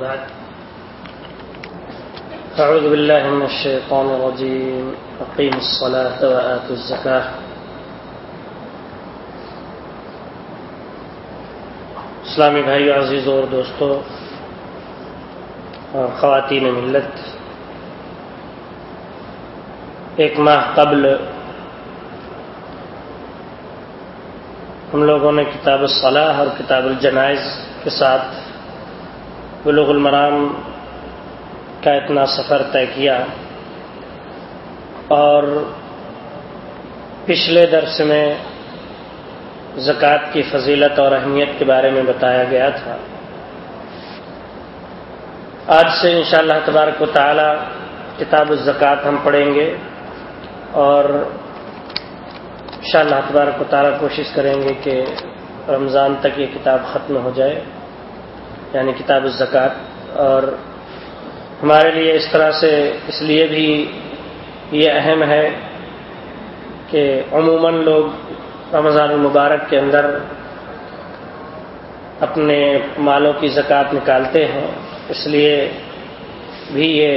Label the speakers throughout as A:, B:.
A: بعد. أعوذ بالله من الشيطان الرجيم. أقيم الصلاة وآتوا الزكاة. اسلامی بھائی عزیز اور دوستو اور خواتین ملت، ایک ماہ قبل ہم لوگوں نے کتاب الصلاح اور کتاب الجنائز کے ساتھ بلوغ المرام کا اتنا سفر طے کیا اور پچھلے درس میں زکوٰۃ کی فضیلت اور اہمیت کے بارے میں بتایا گیا تھا۔ آج سے انشاءاللہ اللہ تبارک و تعالی کتاب الزکوٰۃ ہم پڑھیں گے اور انشاءاللہ اللہ تبارک و تعالی کوشش کریں گے کہ رمضان تک یہ کتاب ختم ہو جائے۔ یعنی کتاب الزکوٰۃ، اور ہمارے لیے اس طرح سے اس لیے بھی یہ اہم ہے کہ عموماً لوگ رمضان المبارک کے اندر اپنے مالوں کی زکوٰۃ نکالتے ہیں۔ اس لیے بھی یہ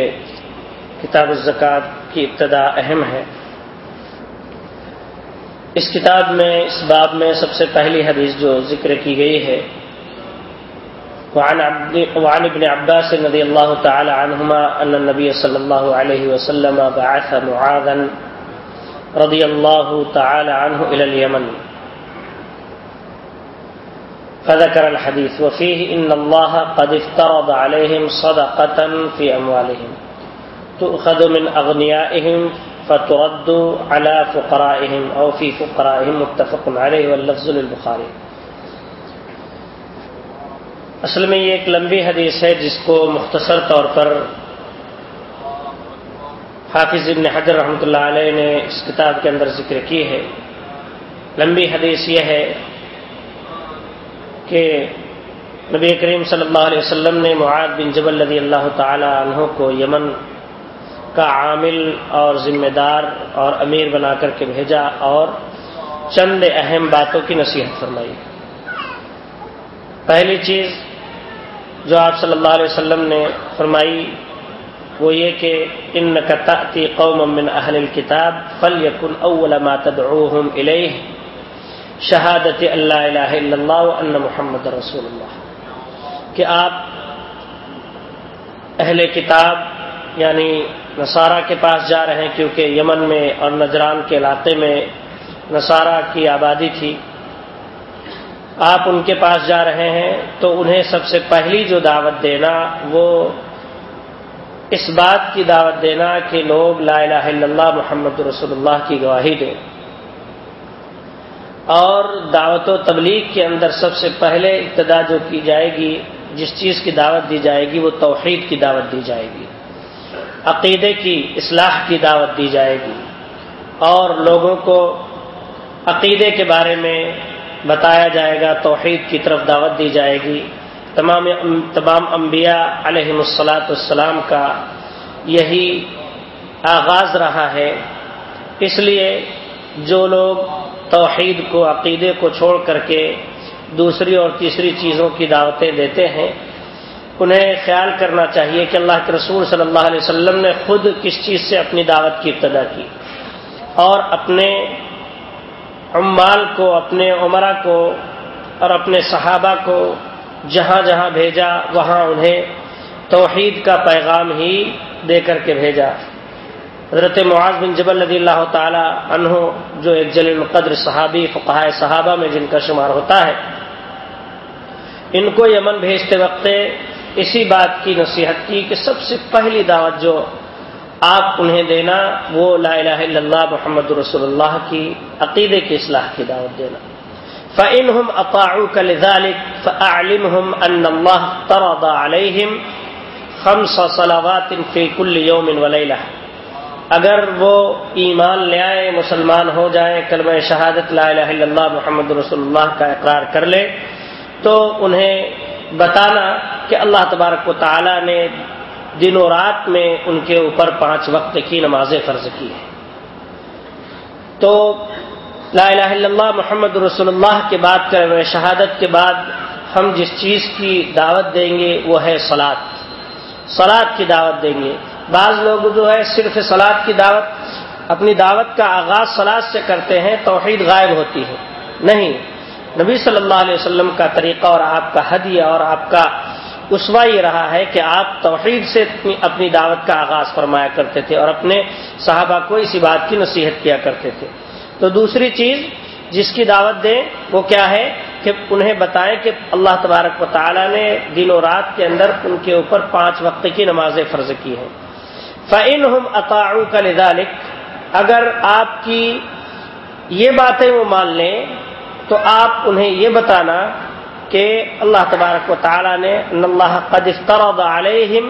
A: کتاب الزکوٰۃ کی ابتدا اہم ہے۔ اس کتاب میں، اس باب میں سب سے پہلی حدیث جو ذکر کی گئی ہے وعن, وعن ابن عباس رضي الله تعالى عنهما أن النبي صلى الله عليه وسلم بعث معاذا رضي الله تعالى عنه إلى اليمن. فذكر الحديث وفيه إن الله قد افترض عليهم صدقة في أموالهم. تؤخذ من أغنيائهم فترد على فقرائهم أو في فقرائهم متفق عليه واللفظ للبخاري. اصل میں یہ ایک لمبی حدیث ہے جس کو مختصر طور پر حافظ ابن حجر رحمۃ اللہ علیہ نے اس کتاب کے اندر ذکر کی ہے۔ لمبی حدیث یہ ہے کہ نبی کریم صلی اللہ علیہ وسلم نے معاد بن جبل رضی اللہ تعالی عنہ کو یمن کا عامل اور ذمہ دار اور امیر بنا کر کے بھیجا اور چند اہم باتوں کی نصیحت فرمائی۔ پہلی چیز جو آپ صلی اللہ علیہ وسلم نے فرمائی وہ یہ کہ ان تأتی قوم من اہل الكتاب فلیکن اول ما تدعوهم الیہ شہادت اللہ الہ الا اللہ وان محمد رسول اللہ کہ آپ اہل کتاب یعنی نصارہ کے پاس جا رہے ہیں کیونکہ یمن میں اور نجران کے علاقے میں نصارہ کی آبادی تھی آپ ان کے پاس جا رہے ہیں تو انہیں سب سے پہلی جو دعوت دینا وہ اس بات کی دعوت دینا کہ لوگ لا الہ الا اللہ محمد رسول اللہ کی گواہی دیں۔ اور دعوت و تبلیغ کے اندر سب سے پہلے ابتدا جو کی جائے گی، جس چیز کی دعوت دی جائے گی، وہ توحید کی دعوت دی جائے گی۔ عقیدے کی اصلاح کی دعوت دی جائے گی۔ اور لوگوں کو عقیدے کے بارے میں بتایا جائے گا، توحید کی طرف دعوت دی جائے گی۔ تمام تمام انبیاء علیہ السلاۃ السلام کا یہی آغاز رہا ہے۔ اس لیے جو لوگ توحید کو، عقیدے کو چھوڑ کر کے دوسری اور تیسری چیزوں کی دعوتیں دیتے ہیں، انہیں خیال کرنا چاہیے کہ اللہ کے رسول صلی اللہ علیہ وسلم نے خود کس چیز سے اپنی دعوت کی ابتدا کی اور اپنے عمال کو، اپنے عمرہ کو اور اپنے صحابہ کو جہاں جہاں بھیجا، وہاں انہیں توحید کا پیغام ہی دے کر کے بھیجا۔ حضرت معاذ بن جبل رضی اللہ تعالی عنہ، جو ایک جلیل القدر صحابی فقہ صحابہ میں جن کا شمار ہوتا ہے، ان کو یمن بھیجتے وقت اسی بات کی نصیحت کی کہ سب سے پہلی دعوت جو آپ انہیں دینا، وہ لا الہ الا اللہ محمد رسول اللہ کی عقیدے کی اصلاح کی دعوت دینا۔ فعن ہم اقاع فعلم ہم ان اللہ ترد علیہم خمس صلوات فی کل یوم ولیلہ اگر وہ ایمان لے آئے، مسلمان ہو جائیں کلمہ شہادت لا الہ الا اللہ محمد رسول اللہ کا اقرار کر لے، تو انہیں بتانا کہ اللہ تبارک و تعالی نے دن و رات میں ان کے اوپر پانچ وقت کی نماز فرض کی ہے تو لا الہ الا اللہ محمد رسول اللہ کے بعد کرے شہادت کے بعد ہم جس چیز کی دعوت دیں گے وہ ہے سلاد سلاد کی دعوت دیں گے۔ بعض لوگ جو ہے صرف سلاد کی دعوت، اپنی دعوت کا آغاز سلاد سے کرتے ہیں، توحید غائب ہوتی ہے۔ نہیں، نبی صلی اللہ علیہ وسلم کا طریقہ اور آپ کا ہدیہ اور آپ کا اسوا یہ رہا ہے کہ آپ توحید سے اپنی دعوت کا آغاز فرمایا کرتے تھے اور اپنے صحابہ کو اسی بات کی نصیحت کیا کرتے تھے۔ تو دوسری چیز جس کی دعوت دیں وہ کیا ہے کہ انہیں بتائیں کہ اللہ تبارک و تعالیٰ نے دن و رات کے اندر ان کے اوپر پانچ وقت کی نمازیں فرض کی ہیں۔ فعن ہم اطاعو کا لذالک اگر آپ کی یہ باتیں وہ مان لیں تو آپ انہیں یہ بتانا کہ اللہ تبارک و تعالیٰ نے اللہ قد افترض علیہم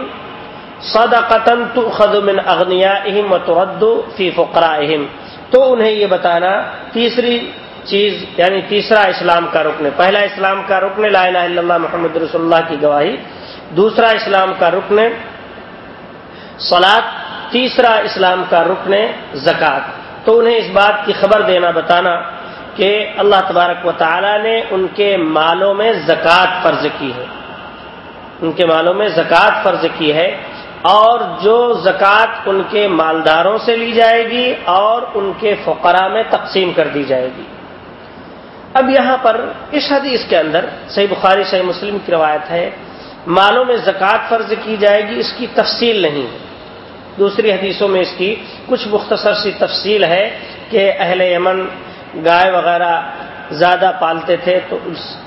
A: صدقتن تؤخذ من اغنیائہم و ترد فی فقرائہم۔ تو انہیں یہ بتانا تیسری چیز یعنی تیسرا اسلام کا رکن پہلا اسلام کا رکن لا الہ الا اللہ محمد رسول اللہ کی گواہی۔ دوسرا اسلام کا رکن سلاد تیسرا اسلام کا رکن زکوٰۃ تو انہیں اس بات کی خبر دینا، بتانا کہ اللہ تبارک و تعالی نے ان کے مالوں میں زکوٰۃ فرض کی ہے۔ ان کے مالوں میں زکوٰۃ فرض کی ہے اور جو زکوٰۃ ان کے مالداروں سے لی جائے گی اور ان کے فقرا میں تقسیم کر دی جائے گی۔ اب یہاں پر اس حدیث کے اندر صحیح بخاری، صحیح مسلم کی روایت ہے، مالوں میں زکوٰۃ فرض کی جائے گی، اس کی تفصیل نہیں ہے۔ دوسری حدیثوں میں اس کی کچھ مختصر سی تفصیل ہے کہ اہل یمن گائے وغیرہ زیادہ پالتے تھے، تو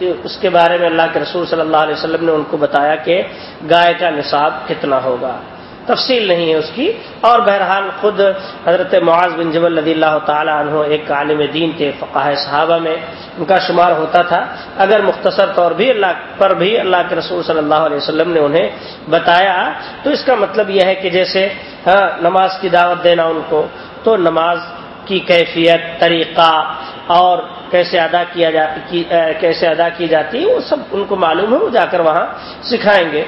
A: اس کے بارے میں اللہ کے رسول صلی اللہ علیہ وسلم نے ان کو بتایا کہ گائے کا نصاب کتنا ہوگا۔ تفصیل نہیں ہے اس کی۔ اور بہرحال خود حضرت معاذ بن جبل رضی اللہ تعالیٰ عنہ ایک عالم دین کے فقاہ صحابہ میں۔ ان کا شمار ہوتا تھا۔ اگر مختصر طور بھی اللہ، پر بھی اللہ کے رسول صلی اللہ علیہ وسلم نے انہیں بتایا، تو اس کا مطلب یہ ہے کہ جیسے ہاں نماز کی دعوت دینا ان کو، تو نماز کی کیفیت، طریقہ اور کیسے ادا کیا جا کیسے ادا کی جاتی ہے، وہ سب ان کو معلوم ہے، وہ جا کر وہاں سکھائیں گے۔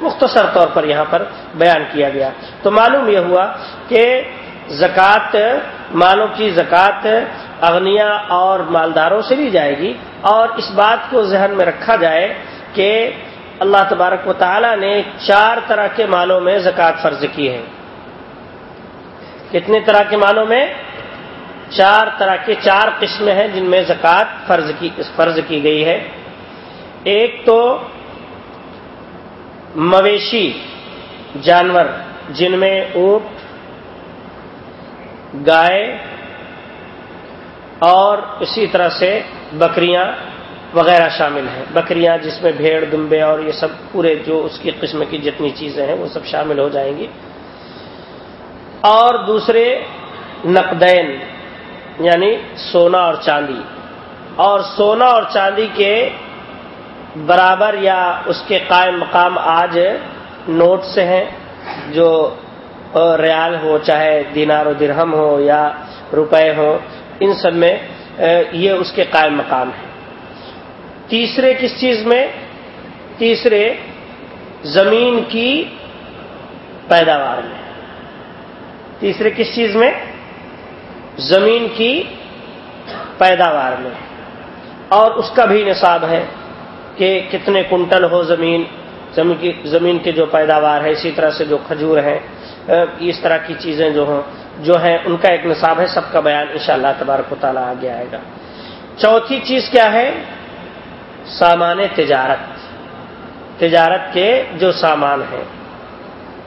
A: مختصر طور پر یہاں پر بیان کیا گیا۔ تو معلوم یہ ہوا کہ زکوٰۃ، مالوں کی زکوٰۃ اغنیا اور مالداروں سے لی جائے گی اور اس بات کو ذہن میں رکھا جائے کہ اللہ تبارک و تعالی نے چار طرح کے مالوں میں زکوٰۃ فرض کی ہے کتنے طرح کے مالوں میں؟ چار طرح کے چار قسمیں ہیں جن میں زکوٰۃ فرض کی فرض کی گئی ہے۔ ایک تو مویشی جانور جن میں اونٹ، گائے اور اسی طرح سے بکریاں وغیرہ شامل ہیں۔ بکریاں جس میں بھیڑ، دمبے اور یہ سب پورے جو اس کی قسم کی جتنی چیزیں ہیں وہ سب شامل ہو جائیں گی۔ اور دوسرے نقدین یعنی سونا اور چاندی۔ اور سونا اور چاندی کے برابر یا اس کے قائم مقام آج نوٹ سے ہیں جو ریال ہو، چاہے دینار و درہم ہو یا روپے ہو، ان سب میں یہ اس کے قائم مقام ہے تیسرے کس چیز میں؟ تیسرے زمین کی پیداوار میں۔ تیسرے کس چیز میں؟ زمین کی پیداوار میں۔ اور اس کا بھی نصاب ہے کہ کتنے کنٹل ہو زمین زمین کی زمین کی جو پیداوار ہے، اسی طرح سے جو کھجور ہیں اس طرح کی چیزیں جو ہوں، جو ہیں، ان کا ایک نصاب ہے، سب کا بیان ان شاء اللہ تبارک و تعالیٰ آگے آئے گا۔ چوتھی چیز کیا ہے؟ سامان تجارت۔ تجارت کے جو سامان ہیں،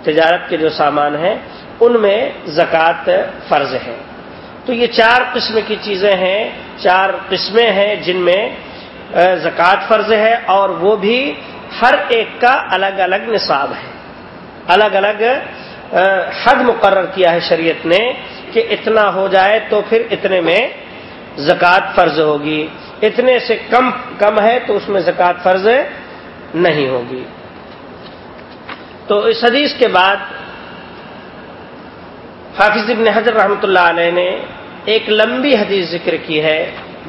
A: تجارت کے جو سامان ہیں، ان میں زکوٰۃ فرض ہے تو یہ چار قسم کی چیزیں ہیں، چار قسمیں ہیں جن میں زکوٰۃ فرض ہے اور وہ بھی ہر ایک کا الگ الگ نصاب ہے۔ الگ الگ حد مقرر کیا ہے شریعت نے کہ اتنا ہو جائے تو پھر اتنے میں زکوٰۃ فرض ہوگی۔ اتنے سے کم کم ہے تو اس میں زکوٰۃ فرض نہیں ہوگی۔ تو اس حدیث کے بعد حافظ ابن حضر رحمۃ اللہ علیہ نے ایک لمبی حدیث ذکر کی ہے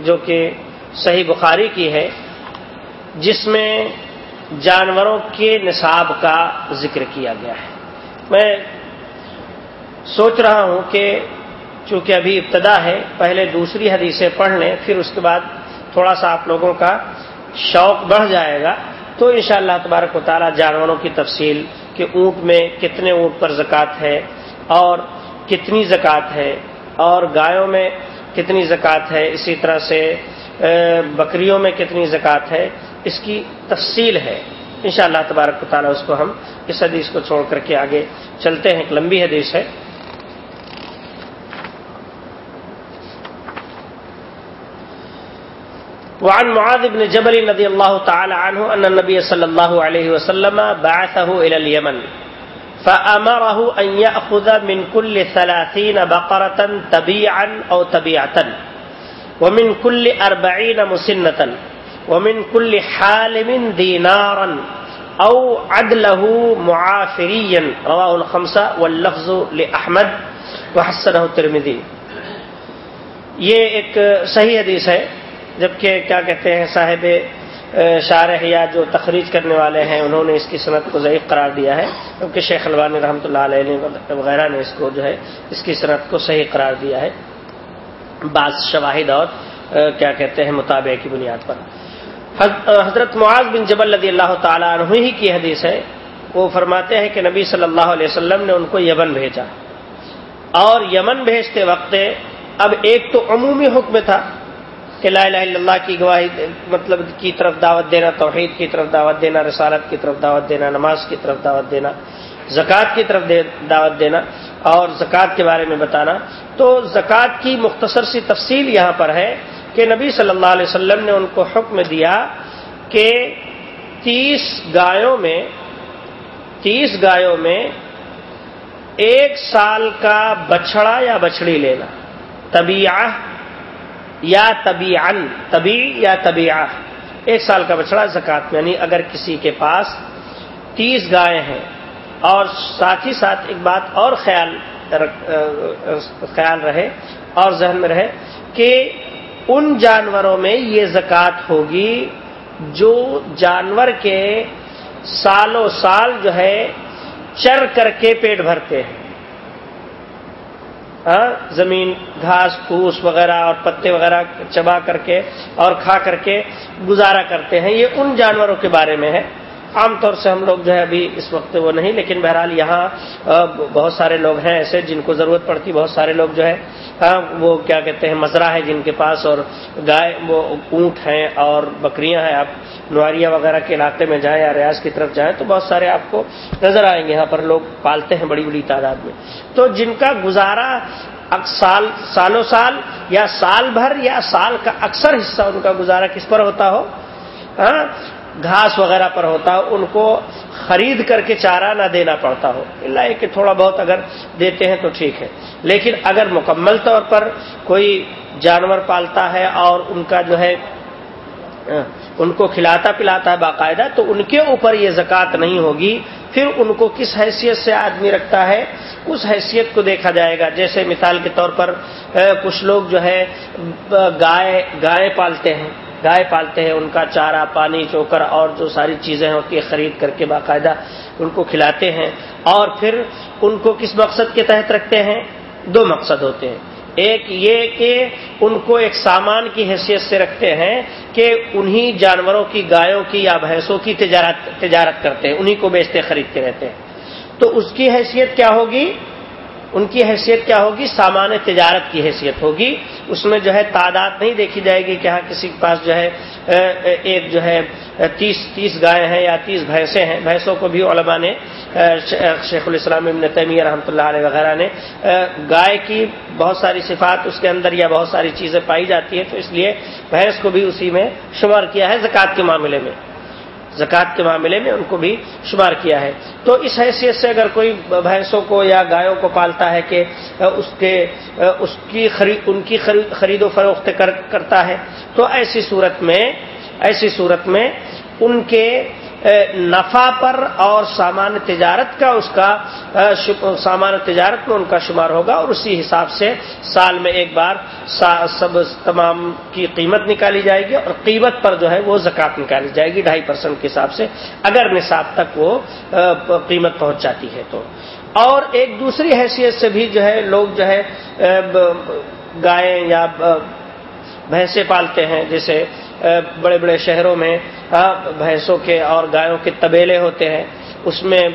A: جو کہ صحیح بخاری کی ہے، جس میں جانوروں کے نصاب کا ذکر کیا گیا ہے۔ میں سوچ رہا ہوں کہ چونکہ ابھی ابتدا ہے، پہلے دوسری حدیثیں پڑھ لیں، پھر اس کے بعد تھوڑا سا آپ لوگوں کا شوق بڑھ جائے گا۔ تو ان شاء اللہ تبارک و تعالیٰ جانوروں کی تفصیل کہ اونٹ میں کتنے اونٹ پر زکوٰۃ ہے اور کتنی زکوٰۃ ہے اور گایوں میں کتنی زکوٰۃ ہے، اسی طرح سے بکریوں میں کتنی زکوٰۃ ہے، اس کی تفصیل ہے۔ ان شاء اللہ تبارک تعالیٰ اس کو ہم اس حدیث کو چھوڑ کر کے آگے چلتے ہیں، ایک لمبی حدیث ہے۔ وعن معاذ بن جبل رضي الله تعالى عنه أن النبي صلى الله عليه وسلم بعثه إلى اليمن۔ فأمره أن يأخذ من كل ثلاثين بقرة تبيعا أو تبيعة ومن كل أربعين مسنة. ومن كل حالم دينارا أو عدله معافريا. رواه الخمسة واللفظ لأحمد وحسنه الترمذي. یہ ایک صحیح حدیث ہے، جبکہ کیا کہتے ہیں صاحب شارح یا جو تخریج کرنے والے ہیں، انہوں نے اس کی صنعت کو ضعیف قرار دیا ہے۔ کیونکہ شیخ البانی رحمۃ اللہ علیہ وغیرہ نے اس کو جو ہے، اس کی صنعت کو صحیح قرار دیا ہے۔ بعض شواہد اور کیا کہتے ہیں مطابع کی بنیاد پر۔ حضرت معاذ بن جبل رضی اللہ تعالیٰ عنہ ہی کی حدیث ہے۔ وہ فرماتے ہیں کہ نبی صلی اللہ علیہ وسلم نے ان کو یمن بھیجا۔ اور یمن بھیجتے وقت اب ایک تو عمومی حکم تھا۔ کہ لا الہ الا اللہ کی گواہی مطلب کی طرف دعوت دینا، توحید کی طرف دعوت دینا، رسالت کی طرف دعوت دینا، نماز کی طرف دعوت دینا، زکوٰۃ کی طرف دعوت دینا اور زکوٰۃ کے بارے میں بتانا۔ تو زکوٰۃ کی مختصر سی تفصیل یہاں پر ہے کہ نبی صلی اللہ علیہ وسلم نے ان کو حکم دیا کہ تیس گایوں میں تیس گایوں میں ایک سال کا بچڑا یا بچڑی لینا، طبیعہ یا طبی طبی یا طبیعہ۔ ایک سال کا بچڑا زکات میں یعنی اگر کسی کے پاس تیس گائے ہیں اور ساتھ ہی ساتھ ایک بات اور خیال خیال رہے اور ذہن میں رہے کہ ان جانوروں میں یہ زکوٰۃ ہوگی جو جانور کے سالوں سال جو ہے چر کر کے پیٹ بھرتے ہیں۔ زمین، گھاس، پھوس وغیرہ اور پتے وغیرہ چبا کر کے اور کھا کر کے گزارا کرتے ہیں۔ یہ ان جانوروں کے بارے میں ہے۔ عام طور سے ہم لوگ جو ہے ابھی اس وقت وہ نہیں، لیکن بہرحال یہاں بہت سارے لوگ ہیں ایسے جن کو ضرورت پڑتی، بہت سارے لوگ جو ہے ہاں، وہ کیا کہتے ہیں مزرا ہے جن کے پاس اور گائے، وہ اونٹ ہیں اور بکریاں ہیں۔ آپ نواریا وغیرہ کے علاقے میں جائیں یا ریاض کی طرف جائیں تو بہت سارے آپ کو نظر آئیں گے۔ یہاں پر لوگ پالتے ہیں بڑی بڑی تعداد میں۔ تو جن کا گزارا سال، سالوں سال یا سال بھر یا سال کا اکثر حصہ ان کا گزارا کس پر ہوتا ہو؟ ہاں، گھاس وغیرہ پر ہوتا ہو، ان کو خرید کر کے چارہ نہ دینا پڑتا ہو۔ اللہ کہ تھوڑا بہت اگر دیتے ہیں تو ٹھیک ہے۔ لیکن اگر مکمل طور پر کوئی جانور پالتا ہے اور ان کا جو ہے، ان کو کھلاتا پلاتا ہے باقاعدہ، تو ان کے اوپر یہ زکوٰۃ نہیں ہوگی۔ پھر ان کو کس حیثیت سے آدمی رکھتا ہے؟ اس حیثیت کو دیکھا جائے گا۔ جیسے مثال کے طور پر کچھ لوگ جو ہے گائے گائے پالتے ہیں۔ گائے پالتے ہیں، ان کا چارہ، پانی، چوکر اور جو ساری چیزیں ہوتی ہیں خرید کر کے باقاعدہ ان کو کھلاتے ہیں۔ اور پھر ان کو کس مقصد کے تحت رکھتے ہیں؟ دو مقصد ہوتے ہیں۔ ایک یہ کہ ان کو ایک سامان کی حیثیت سے رکھتے ہیں کہ انہی جانوروں کی، گایوں کی یا بھینسوں کی تجارت تجارت کرتے ہیں، انہی کو بیچتے، خریدتے رہتے ہیں۔ تو اس کی حیثیت کیا ہوگی؟ ان کی حیثیت کیا ہوگی؟ سامان تجارت کی حیثیت ہوگی۔ اس میں جو ہے تعداد نہیں دیکھی جائے گی کہ ہاں کسی کے پاس جو ہے ایک جو ہے تیس تیس گائے ہیں یا تیس بھینسیں ہیں۔ بھینسوں کو بھی علماء نے شیخ الاسلام ابن تیمیہ رحمۃ اللہ علیہ وغیرہ نے گائے کی بہت ساری صفات اس کے اندر یا بہت ساری چیزیں پائی جاتی ہیں، تو اس لیے بھینس کو بھی اسی میں شمار کیا ہے زکوٰۃ کے معاملے میں۔ زکوٰۃ کے معاملے میں ان کو بھی شمار کیا ہے۔ تو اس حیثیت سے اگر کوئی بھینسوں کو یا گایوں کو پالتا ہے کہ اس کے، اس کی خرید ان کی خرید و فروخت کرتا ہے، تو ایسی صورت میں، ایسی صورت میں ان کے نفع پر اور سامان تجارت کا اس کا سامان تجارت میں ان کا شمار ہوگا اور اسی حساب سے سال میں ایک بار سب تمام کی قیمت نکالی جائے گی اور قیمت پر جو ہے وہ زکوٰۃ نکالی جائے گی ڈھائی پرسینٹ کے حساب سے، اگر نصاب تک وہ قیمت پہنچ جاتی ہے تو۔ اور ایک دوسری حیثیت سے بھی جو ہے لوگ جو ہے گائے یا بھینسیں پالتے ہیں، جیسے بڑے بڑے شہروں میں ہاں، بھینسوں کے اور گایوں کے تبیلے ہوتے ہیں۔ اس میں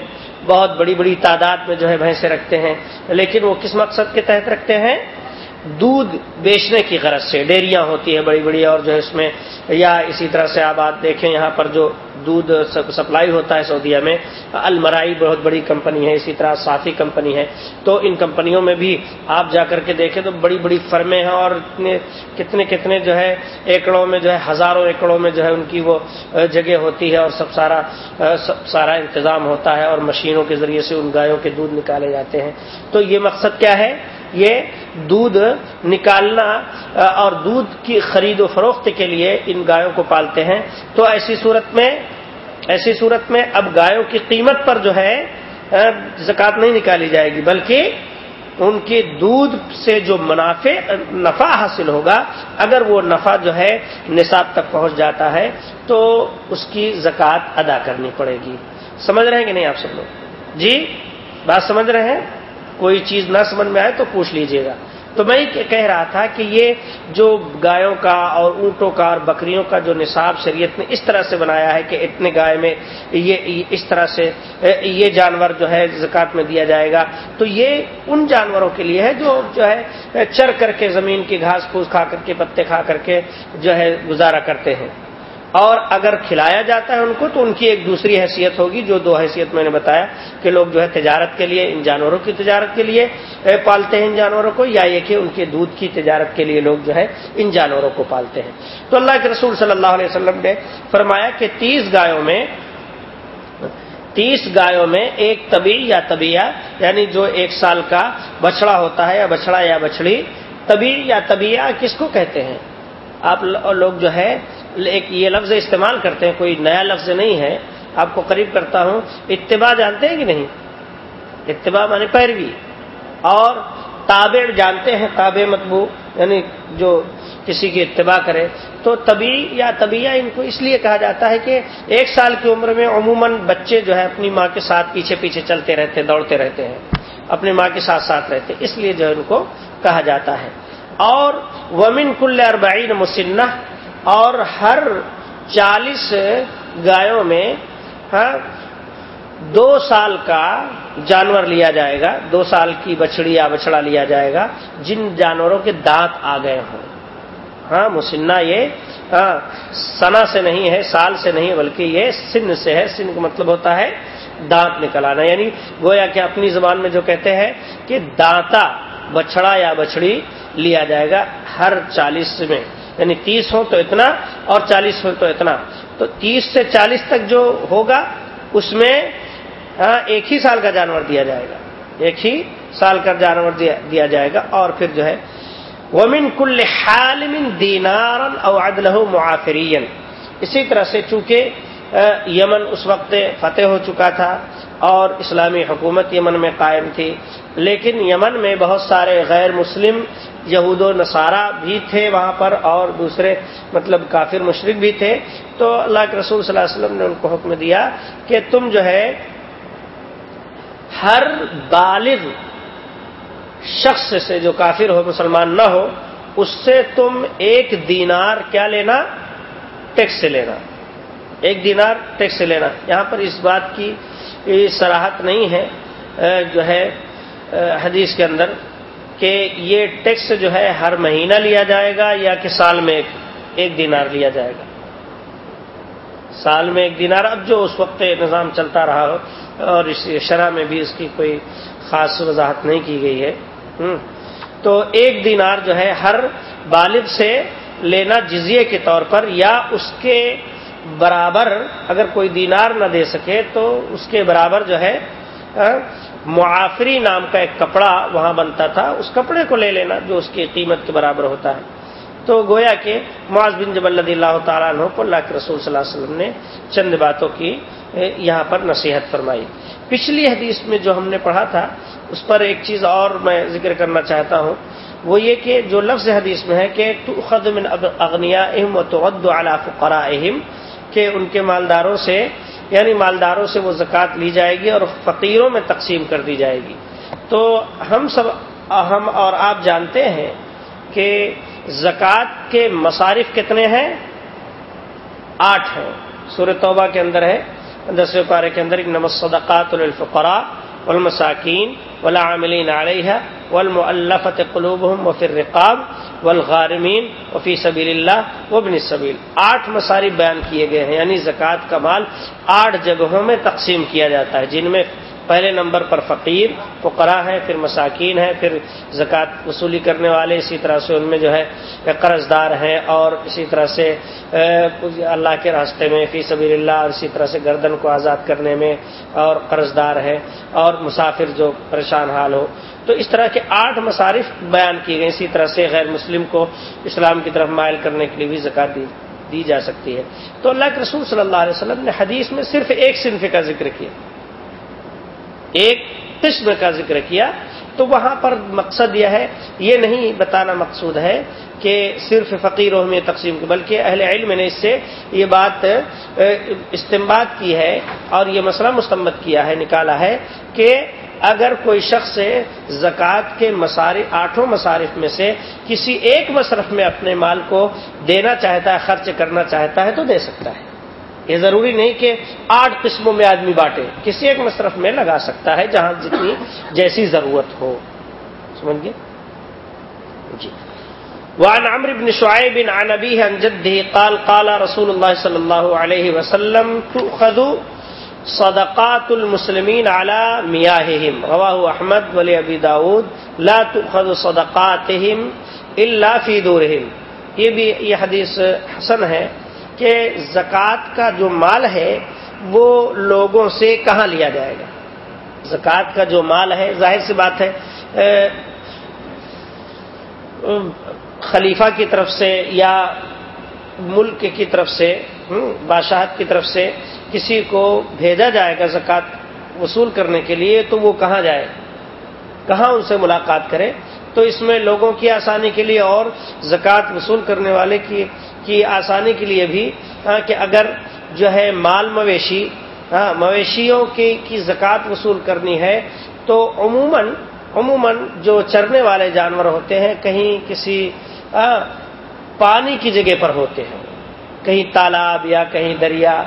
A: بہت بڑی بڑی تعداد میں جو ہے بھینسیں رکھتے ہیں۔ لیکن وہ کس مقصد کے تحت رکھتے ہیں؟ دودھ بیچنے کی غرض سے، ڈیریاں ہوتی ہیں بڑی بڑی اور جو ہے اس میں، یا اسی طرح سے آپ آج دیکھیں یہاں پر جو دودھ سپلائی ہوتا ہے سعودیہ میں، المرائی بہت بڑی کمپنی ہے، اسی طرح صافی کمپنی ہے۔ تو ان کمپنیوں میں بھی آپ جا کر کے دیکھیں تو بڑی بڑی فرمیں ہیں اور اتنے، کتنے کتنے جو ہے ایکڑوں میں جو ہے، ہزاروں ایکڑوں میں جو ہے ان کی وہ جگہ ہوتی ہے اور سب سارا سب سارا انتظام ہوتا ہے اور مشینوں کے ذریعے سے ان گایوں کے دودھ نکالے جاتے ہیں۔ تو یہ مقصد کیا ہے؟ یہ دودھ نکالنا اور دودھ کی خرید و فروخت کے لیے ان گایوں کو پالتے ہیں۔ تو ایسی صورت میں، ایسی صورت میں اب گایوں کی قیمت پر جو ہے زکات نہیں نکالی جائے گی، بلکہ ان کے دودھ سے جو منافع، نفع حاصل ہوگا، اگر وہ نفع جو ہے نصاب تک پہنچ جاتا ہے، تو اس کی زکات ادا کرنی پڑے گی۔ سمجھ رہے ہیں کہ نہیں آپ سب لوگ؟ جی بات سمجھ رہے ہیں؟ کوئی چیز نہ سمجھ میں آئے تو پوچھ لیجیے گا۔ تو میں کہہ رہا تھا کہ یہ جو گایوں کا اور اونٹوں کا اور بکریوں کا جو نصاب شریعت نے اس طرح سے بنایا ہے کہ اتنے گائے میں یہ اس طرح سے یہ جانور جو ہے زکات میں دیا جائے گا۔ تو یہ ان جانوروں کے لیے ہے جو جو ہے چر کر کے زمین کی گھاس پھوس کھا کر کے پتے کھا کر کے جو ہے گزارا کرتے ہیں۔ اور اگر کھلایا جاتا ہے ان کو تو ان کی ایک دوسری حیثیت ہوگی، جو دو حیثیت میں نے بتایا کہ لوگ جو ہے تجارت کے لیے ان جانوروں کی تجارت کے لیے پالتے ہیں ان جانوروں کو، یا یہ کہ ان کے دودھ کی تجارت کے لیے لوگ جو ہے ان جانوروں کو پالتے ہیں۔ تو اللہ کے رسول صلی اللہ علیہ وسلم نے فرمایا کہ تیس گایوں میں، تیس گایوں میں ایک طبی یا طبیعہ یعنی جو ایک سال کا بچڑا ہوتا ہے یا بچڑا یا بچڑی طبی یا طبیعہ کس کو کہتے ہیں؟ آپ لوگ جو ہے ایک یہ لفظ استعمال کرتے ہیں، کوئی نیا لفظ نہیں ہے۔ آپ کو قریب کرتا ہوں، اتباع جانتے ہیں کہ نہیں؟ اتباع مانے پیروی۔ اور تابع جانتے ہیں، تابع مطبوع یعنی جو کسی کی اتباع کرے۔ تو طبی یا طبیعہ ان کو اس لیے کہا جاتا ہے کہ ایک سال کی عمر میں عموماً بچے جو ہے اپنی ماں کے ساتھ پیچھے پیچھے چلتے رہتے دوڑتے رہتے ہیں۔ اپنی ماں کے ساتھ ساتھ رہتے اس لیے جو ہے ان کو کہا جاتا ہے۔ اور ومن کل اربعین مسنہ اور ہر چالیس گایوں میں ہاں دو سال کا جانور لیا جائے گا، دو سال کی بچڑی یا بچڑا لیا جائے گا، جن جانوروں کے دانت آ گئے ہوں۔ ہاں مسنہ یہ ہاں سنا سے نہیں ہے، سال سے نہیں، بلکہ یہ سن سے ہے۔ سن کا مطلب ہوتا ہے دانت نکل آنا یعنی گویا کہ اپنی زبان میں جو کہتے ہیں کہ دانتا، بچڑا یا بچڑی لیا جائے گا ہر چالیس میں۔ یعنی تیس ہو تو اتنا اور چالیس ہو تو اتنا۔ تو تیس سے چالیس تک جو ہوگا، اس میں ہاں، ایک ہی سال کا جانور دیا جائے گا۔ ایک ہی سال کا جانور دیا جائے گا اور پھر جو ہے، ومن کل حالم دینارن او عدلہ معافرین۔ اسی طرح سے چونکہ یمن اس وقت فتح ہو چکا تھا اور اسلامی حکومت یمن میں قائم تھی۔ لیکن یمن میں بہت سارے غیر مسلم یہود و نصارہ بھی تھے وہاں پر اور دوسرے مطلب کافر مشرق بھی تھے۔ تو اللہ کے رسول صلی اللہ علیہ وسلم نے ان کو حکم دیا کہ تم جو ہے ہر بالغ شخص سے جو کافر ہو، مسلمان نہ ہو، اس سے تم ایک دینار کیا لینا؟ ٹیکس سے لینا۔ ایک دینار ٹیکس سے لینا۔ یہاں پر اس بات کی سراہت نہیں ہے جو ہے حدیث کے اندر کہ یہ ٹیکس جو ہے ہر مہینہ لیا جائے گا یا کہ سال میں ایک دینار لیا جائے گا۔ سال میں ایک دینار، اب جو اس وقت نظام چلتا رہا ہو اور اس شرح میں بھی اس کی کوئی خاص وضاحت نہیں کی گئی ہے تو ایک دینار جو ہے ہر بالغ سے لینا جزیے کے طور پر یا اس کے برابر اگر کوئی دینار نہ دے سکے تو اس کے برابر جو ہے معافری نام کا ایک کپڑا وہاں بنتا تھا، اس کپڑے کو لے لینا جو اس کی قیمت کے برابر ہوتا ہے۔ تو گویا کہ معاذ بن جب اللہ اللہ تعالیٰ عنہ کو اللہ کے رسول صلی اللہ علیہ وسلم نے چند باتوں کی یہاں پر نصیحت فرمائی۔ پچھلی حدیث میں جو ہم نے پڑھا تھا، اس پر ایک چیز اور میں ذکر کرنا چاہتا ہوں۔ وہ یہ کہ جو لفظ حدیث میں ہے کہ تو خدم اغنیا اہم و تو فقرا اہم کہ ان کے مالداروں سے یعنی مالداروں سے وہ زکوٰۃ لی جائے گی اور فقیروں میں تقسیم کر دی جائے گی۔ تو ہم سب، ہم اور آپ جانتے ہیں کہ زکوٰۃ کے مصارف کتنے ہیں؟ آٹھ ہیں۔ سور توبہ کے اندر ہے۔ دسویں پارے کے اندر نمس صدقات الفقرا والمساکین والعاملین علیہ والمؤلفت قلوبهم وفی الرقاب۔ والغارمین وفی سبیل اللہ وابن السبیل۔ آٹھ مصارف بیان کیے گئے ہیں یعنی زکوٰۃ کا مال آٹھ جگہوں میں تقسیم کیا جاتا ہے، جن میں پہلے نمبر پر فقیر فقرا ہیں، پھر مساکین ہیں، پھر زکوٰۃ وصولی کرنے والے، اسی طرح سے ان میں جو ہے قرض دار ہیں اور اسی طرح سے اللہ کے راستے میں، فی سبیل اللہ، اور اسی طرح سے گردن کو آزاد کرنے میں اور قرض دار ہیں اور مسافر جو پریشان حال ہو تو اس طرح کے آٹھ مصارف بیان کیے گئے اسی طرح سے غیر مسلم کو اسلام کی طرف مائل کرنے کے لیے بھی زکات دی دی جا سکتی ہے۔ تو اللہ کے رسول صلی اللہ علیہ وسلم نے حدیث میں صرف ایک صنف کا ذکر کیا۔ ایک قسم کا ذکر کیا۔ تو وہاں پر مقصد یہ ہے، یہ نہیں بتانا مقصود ہے کہ صرف فقیروں میں تقسیم کی بلکہ اہل علم نے اس سے یہ بات استعمال کی ہے اور یہ مسئلہ مستمت کیا ہے، نکالا ہے کہ اگر کوئی شخص زکوٰۃ کے مصارف آٹھوں مصارف میں سے کسی ایک مصرف میں اپنے مال کو دینا چاہتا ہے، خرچ کرنا چاہتا ہے تو دے سکتا ہے۔ یہ ضروری نہیں کہ آٹھ قسموں میں آدمی بانٹے، کسی ایک مصرف میں لگا سکتا ہے جہاں جتنی جیسی ضرورت ہو۔ سمجھ گئے؟ جی۔ وعن عمر بن شعيب عن أبيه عن جده قال قال رسول الله صلى الله عليه وسلم تؤخذ صدقات المسلمين على مياههم رواه أحمد ولي أبي داود۔ لا تؤخذ صدقاتهم إلا في دورهم یہ بھی یہ حدیث حسن ہے کہ زکوٰۃ کا جو مال ہے وہ لوگوں سے کہاں لیا جائے گا؟ زکوٰۃ کا جو مال ہے، ظاہر سی بات ہے خلیفہ کی طرف سے یا ملک کی طرف سے بادشاہت کی طرف سے کسی کو بھیجا جائے گا زکوٰۃ وصول کرنے کے لیے، تو وہ کہاں جائے؟ کہاں ان سے ملاقات کرے؟ تو اس میں لوگوں کی آسانی کے لیے اور زکوٰۃ وصول کرنے والے کی کی آسانی کے لیے بھی ہاں، کہ اگر جو ہے مال مویشی ہاں، مویشیوں کی کی زکوٰۃ وصول کرنی ہے، تو عموماً عموماً جو چرنے والے جانور ہوتے ہیں، کہیں کسی ہاں، پانی کی جگہ پر ہوتے ہیں۔ کہیں تالاب یا کہیں دریا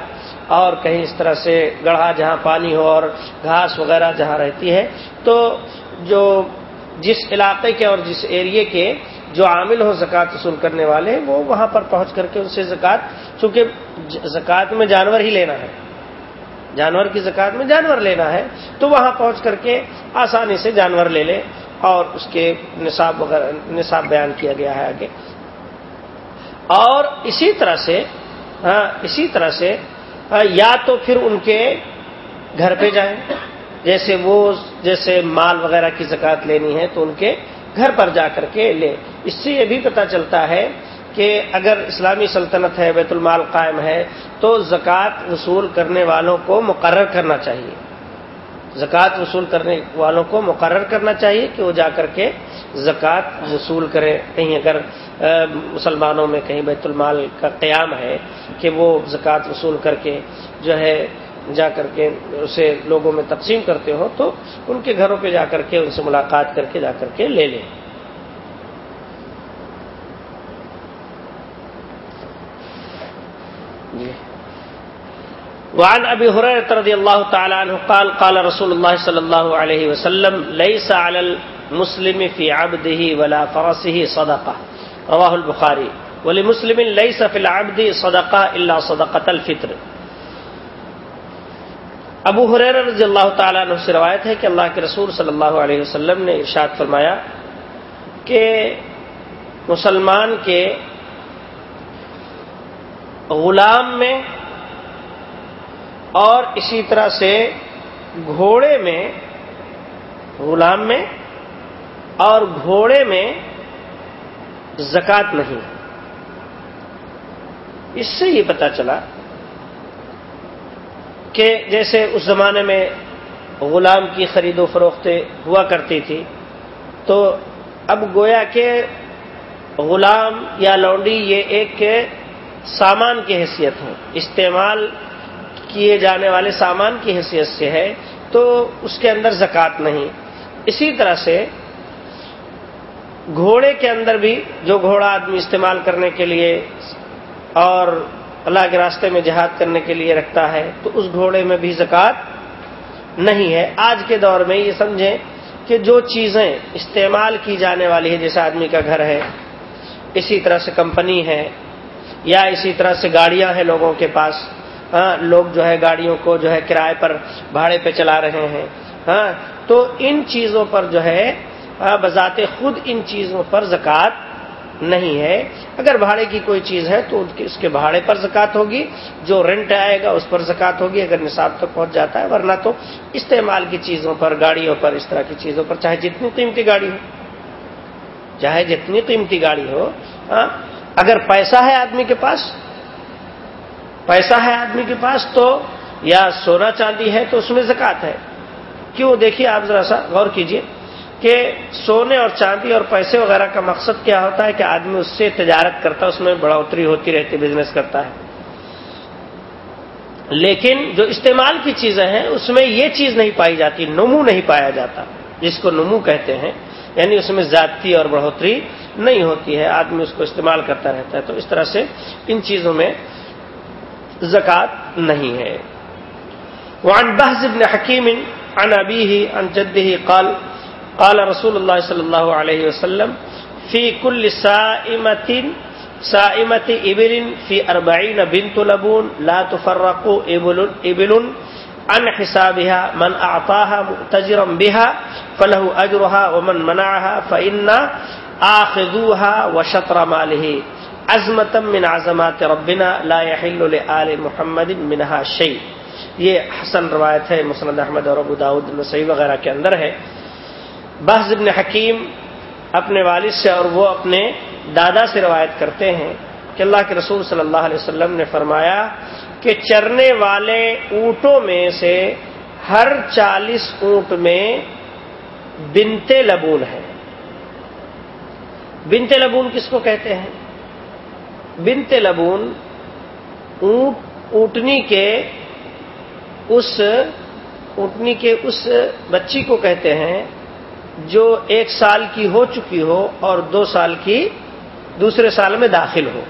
A: اور کہیں اس طرح سے گڑھا جہاں پانی ہو اور گھاس وغیرہ جہاں رہتی ہے، تو جو جس علاقے کے اور جس ایریے کے جو عامل ہو زکوٰۃ وصول کرنے والے، وہ وہاں پر پہنچ کر کے ان سے زکوٰۃ، چونکہ زکوٰۃ میں جانور ہی لینا ہے۔ جانور کی زکوٰۃ میں جانور لینا ہے، تو وہاں پہنچ کر کے آسانی سے جانور لے لے اور اس کے نصاب وغیرہ، نصاب بیان کیا گیا ہے آگے۔ اور اسی طرح سے اسی طرح سے یا تو پھر ان کے گھر پہ جائیں، جیسے وہ جیسے مال وغیرہ کی زکات لینی ہے تو ان کے گھر پر جا کر کے لیں۔ اس سے یہ بھی پتہ چلتا ہے کہ اگر اسلامی سلطنت ہے، بیت المال قائم ہے، تو زکوٰۃ وصول کرنے والوں کو مقرر کرنا چاہیے۔ زکوٰۃ وصول کرنے والوں کو مقرر کرنا چاہیے کہ وہ جا کر کے زکوٰۃ وصول کرے، کہیں اگر مسلمانوں میں کہیں بیت المال کا قیام ہے کہ وہ زکوٰۃ وصول کر کے جو ہے جا کر کے اسے لوگوں میں تقسیم کرتے ہو، تو ان کے گھروں پہ جا کر کے، ان سے ملاقات کر کے جا کر کے لے لیں۔ جی۔ وعن ابي هريره رضي الله تعالى عنه قال قال رسول الله صلى الله عليه وسلم ليس على المسلم في عبده ولا فرسه صدقه رواه البخاري ولمسلم ليس في العبد صدقه الا صدقه الفطر۔ ابو حریر رضی اللہ تعالیٰ عنہ سے روایت ہے کہ اللہ کے رسول صلی اللہ علیہ وسلم نے ارشاد فرمایا کہ مسلمان کے غلام میں اور اسی طرح سے گھوڑے میں، غلام میں اور گھوڑے میں زکات نہیں۔ اس سے یہ پتا چلا کہ جیسے اس زمانے میں غلام کی خرید و فروخت ہوا کرتی تھی، تو اب گویا کہ غلام یا لونڈی یہ ایک سامان کی حیثیت ہے استعمال کیے جانے والے سامان کی حیثیت سے ہے، تو اس کے اندر زکوٰۃ نہیں۔ اسی طرح سے گھوڑے کے اندر بھی جو گھوڑا آدمی استعمال کرنے کے لیے اور اللہ کے راستے میں جہاد کرنے کے لیے رکھتا ہے، تو اس گھوڑے میں بھی زکوٰۃ نہیں ہے۔ آج کے دور میں یہ سمجھیں کہ جو چیزیں استعمال کی جانے والی ہے جیسے آدمی کا گھر ہے، اسی طرح سے کمپنی ہے یا اسی طرح سے گاڑیاں ہیں لوگوں کے پاس ہاں لوگ جو ہے گاڑیوں کو جو ہے کرائے پر بھاڑے پہ چلا رہے ہیں ہاں تو ان چیزوں پر جو ہے بذات خود ان چیزوں پر زکوٰۃ نہیں ہے۔ اگر بھاڑے کی کوئی چیز ہے تو اس کے بھاڑے پر زکات ہوگی، جو رینٹ آئے گا اس پر زکات ہوگی، اگر نصاب تک پہنچ جاتا ہے، ورنہ تو استعمال کی چیزوں پر، گاڑیوں پر، اس طرح کی چیزوں پر، چاہے جتنی قیمتی گاڑی ہو، چاہے جتنی قیمتی گاڑی ہو ہاں، اگر پیسہ ہے آدمی کے پاس، پیسہ ہے آدمی کے پاس تو یا سونا چاندی ہے تو اس میں زکات ہے۔ کیوں؟ دیکھیے آپ ذرا سا غور کیجیے۔ کہ سونے اور چاندی اور پیسے وغیرہ کا مقصد کیا ہوتا ہے کہ آدمی اس سے تجارت کرتا ہے، اس میں بڑھوتری ہوتی رہتی بزنس کرتا ہے۔ لیکن جو استعمال کی چیزیں ہیں، اس میں یہ چیز نہیں پائی جاتی، نمو نہیں پایا جاتا، جس کو نمو کہتے ہیں۔ یعنی اس میں زیادتی اور بڑھوتری نہیں ہوتی ہے، آدمی اس کو استعمال کرتا رہتا ہے۔ تو اس طرح سے ان چیزوں میں زکوٰۃ نہیں ہے۔ وعن بحث ابن حکیم عن ابيه عن جده قال قال رسول الله صلى الله عليه وسلم في كل سائمة سائمة إبل في أربعين بنت لبون لا تفرق إبل, إبل عن حسابها من أعطاها مؤتجرا بها فله أجرها ومن منعها فإن آخذوها وشطر ماله. عزمة من عزمات ربنا لا يحل لآل محمد منها شيء۔ یہ حسن روایت ہے مسند احمد اور ابو داود نسائی وغیرہ کے اندر ہے۔ بحض ابن حکیم اپنے والد سے اور وہ اپنے دادا سے روایت کرتے ہیں کہ اللہ کے رسول صلی اللہ علیہ وسلم نے فرمایا کہ چرنے والے اونٹوں میں سے ہر چالیس اونٹ میں بنتے لبون ہے۔ بنتے لبون کس کو کہتے ہیں؟ بنتے لبون اونٹ، اونٹنی کے اس، اونٹنی کے اس بچی کو کہتے ہیں جو ایک سال کی ہو چکی ہو اور دو سال کی دوسرے سال میں داخل ہو۔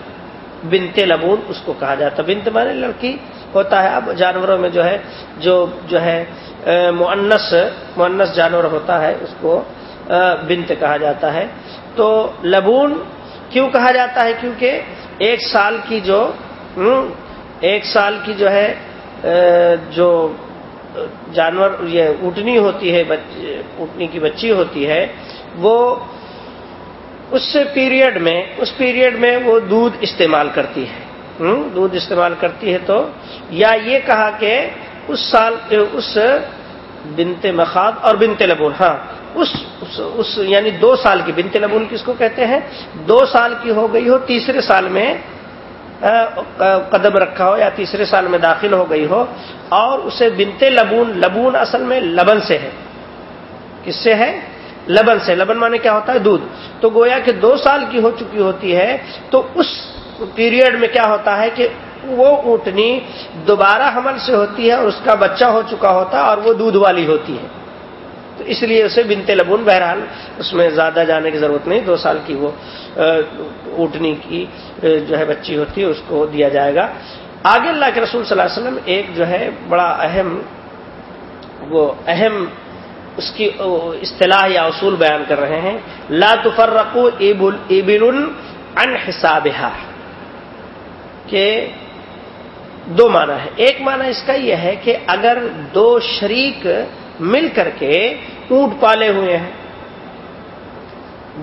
A: بنتے لبون اس کو کہا جاتا۔ بنت مانے لڑکی ہوتا ہے۔ اب جانوروں میں جو ہے، جو جو ہے معنس معنس جانور ہوتا ہے، اس کو بنت کہا جاتا ہے۔ تو لبون کیوں کہا جاتا ہے؟ کیونکہ ایک سال کی جو ایک سال کی جو ہے جو جانور، یہ اونٹنی ہوتی ہے اونٹنی کی بچی ہوتی ہے، وہ اس پیریڈ میں، اس پیریڈ میں وہ دودھ استعمال کرتی ہے۔ دودھ استعمال کرتی ہے تو، یا یہ کہا کہ اس سال، اس بنتے مخاد اور بنتے لبون ہاں اس اس یعنی دو سال کی بنتے لبون کس کو کہتے ہیں؟ دو سال کی ہو گئی ہو، تیسرے سال میں قدم رکھا ہو یا تیسرے سال میں داخل ہو گئی ہو اور اسے بنتے لبون لبون اصل میں لبن سے ہے۔ کس سے ہے؟ لبن سے۔ لبن مانے کیا ہوتا ہے؟ دودھ۔ تو گویا کہ دو سال کی ہو چکی ہوتی ہے، تو اس پیریڈ میں کیا ہوتا ہے کہ وہ اونٹنی دوبارہ حمل سے ہوتی ہے اور اس کا بچہ ہو چکا ہوتا ہے اور وہ دودھ والی ہوتی ہے۔ تو اس لیے اسے بنتے لبون بہرحال اس میں زیادہ جانے کی ضرورت نہیں، دو سال کی وہ اونٹنی کی جو ہے بچی ہوتی ہے، اس کو دیا جائے گا۔ آگے اللہ کے رسول صلی اللہ علیہ وسلم ایک جو ہے بڑا اہم، وہ اہم اس کی اصطلاح یا اصول بیان کر رہے ہیں۔ لا تفرقو ابل ان حسابہ کہ دو معنی ہے ایک معنی اس کا یہ ہے کہ اگر دو شریک مل کر کے اونٹ پالے ہوئے ہیں۔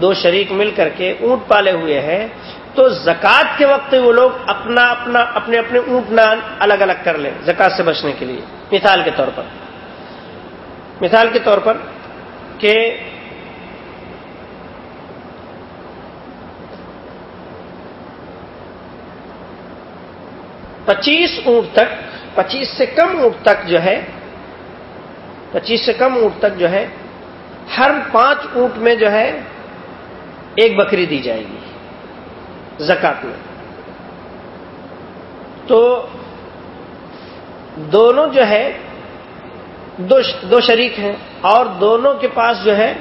A: دو شریک مل کر کے اونٹ پالے ہوئے ہیں۔ تو زکات کے وقت وہ لوگ اپنا اپنا اپنے اپنے اونٹ نان الگ الگ کر لیں زکات سے بچنے کے لیے۔ مثال کے طور پر۔ مثال کے طور پر کہ پچیس اونٹ تک، پچیس سے کم اونٹ تک جو ہے پچیس سے کم اونٹ تک جو ہے، ہر پانچ اونٹ میں جو ہے، ایک بکری دی جائے گی زکات میں۔ تو دونوں جو ہے، دو دو شریک ہیں اور دونوں کے پاس جو ہے،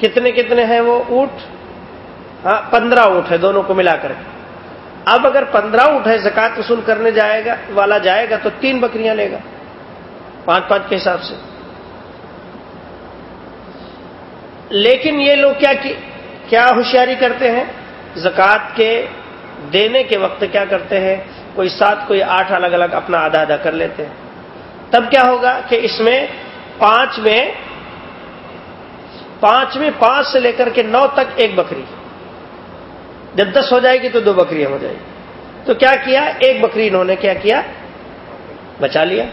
A: کتنے کتنے ہیں وہ اونٹ؟ ہاں پندرہ اونٹ ہے دونوں کو ملا کر۔ کے اب اگر پندرہ اٹھ ہے زکات وصول کرنے جائے گا، والا جائے گا تو تین بکریاں لے گا۔ پانچ پانچ کے حساب سے۔ لیکن یہ لوگ کیا کیا ہوشیاری کرتے ہیں؟ زکات کے دینے کے وقت کیا کرتے ہیں؟ کوئی سات کوئی آٹھ الگ الگ اپنا آدھا آدھا کر لیتے ہیں۔ تب کیا ہوگا کہ اس میں پانچ میں پانچ میں پانچ سے لے کر کے نو تک ایک بکری۔ جب دس ہو جائے گی تو دو بکریاں ہو جائے گی۔ تو کیا کیا؟ ایک بکری انہوں نے کیا کیا؟ بچا لیا۔